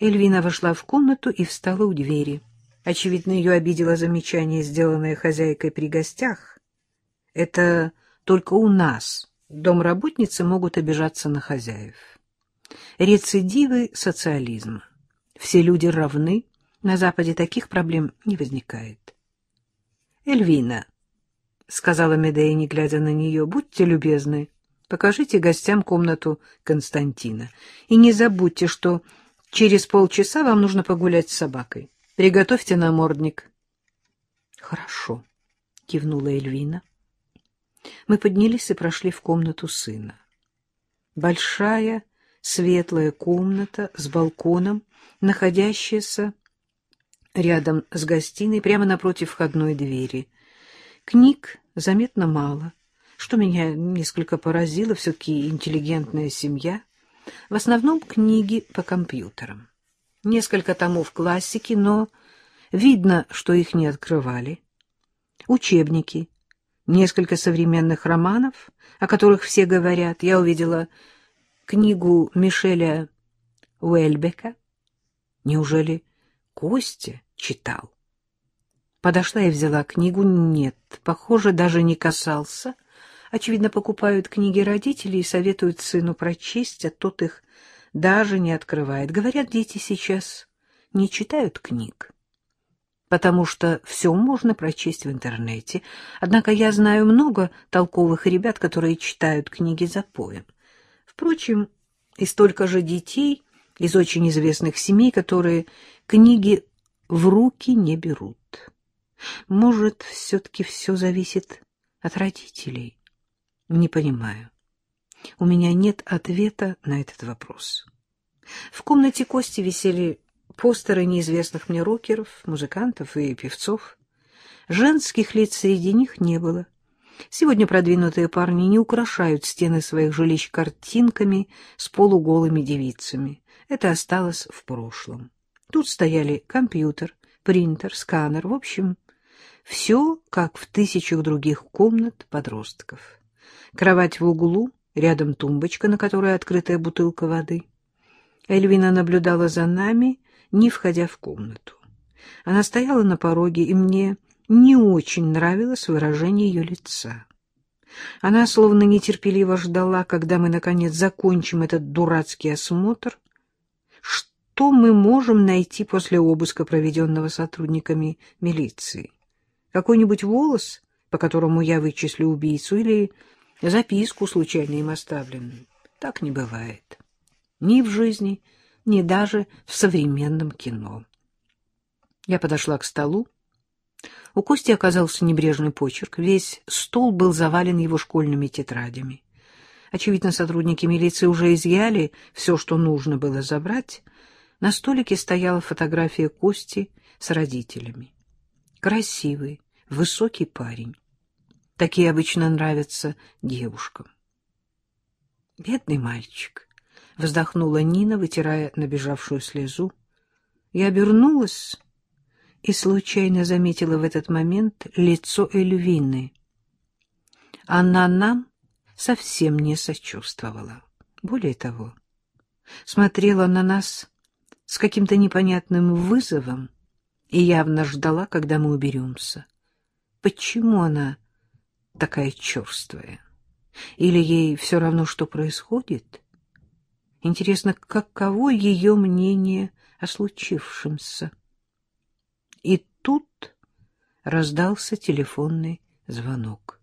Эльвина вошла в комнату и встала у двери. Очевидно, ее обидело замечание, сделанное хозяйкой при гостях. Это только у нас домработницы могут обижаться на хозяев. Рецидивы социализма. Все люди равны, на Западе таких проблем не возникает. Эльвина, — сказала Медея, не глядя на нее, — будьте любезны, покажите гостям комнату Константина. И не забудьте, что через полчаса вам нужно погулять с собакой. Приготовьте намордник. — Хорошо, — кивнула Эльвина. Мы поднялись и прошли в комнату сына. Большая светлая комната с балконом, находящаяся рядом с гостиной, прямо напротив входной двери. Книг заметно мало, что меня несколько поразило, все-таки интеллигентная семья. В основном книги по компьютерам. Несколько томов классики, но видно, что их не открывали. Учебники, несколько современных романов, о которых все говорят. Я увидела книгу Мишеля Уэльбека. Неужели Костя читал? Подошла и взяла книгу. Нет, похоже, даже не касался. Очевидно, покупают книги родителей и советуют сыну прочесть, а тот их даже не открывает. Говорят, дети сейчас не читают книг, потому что все можно прочесть в интернете. Однако я знаю много толковых ребят, которые читают книги за поем. Впрочем, и столько же детей из очень известных семей, которые книги в руки не берут. Может, все-таки все зависит от родителей? Не понимаю. У меня нет ответа на этот вопрос. В комнате Кости висели постеры неизвестных мне рокеров, музыкантов и певцов. Женских лиц среди них не было. Сегодня продвинутые парни не украшают стены своих жилищ картинками с полуголыми девицами. Это осталось в прошлом. Тут стояли компьютер, принтер, сканер, в общем, все, как в тысячах других комнат подростков. Кровать в углу, рядом тумбочка, на которой открытая бутылка воды. Эльвина наблюдала за нами, не входя в комнату. Она стояла на пороге, и мне не очень нравилось выражение ее лица. Она словно нетерпеливо ждала, когда мы, наконец, закончим этот дурацкий осмотр. Что мы можем найти после обыска, проведенного сотрудниками милиции? Какой-нибудь волос, по которому я вычислю убийцу, или записку, случайно им оставленную? Так не бывает. Ни в жизни, ни даже в современном кино. Я подошла к столу, у Кости оказался небрежный почерк. Весь стол был завален его школьными тетрадями. Очевидно, сотрудники милиции уже изъяли все, что нужно было забрать. На столике стояла фотография Кости с родителями. Красивый, высокий парень. Такие обычно нравятся девушкам. «Бедный мальчик», — вздохнула Нина, вытирая набежавшую слезу. Я обернулась и случайно заметила в этот момент лицо Эльвины. Она нам совсем не сочувствовала. Более того, смотрела на нас с каким-то непонятным вызовом и явно ждала, когда мы уберемся. Почему она такая черствая? Или ей все равно, что происходит? Интересно, каково ее мнение о случившемся? И тут раздался телефонный звонок.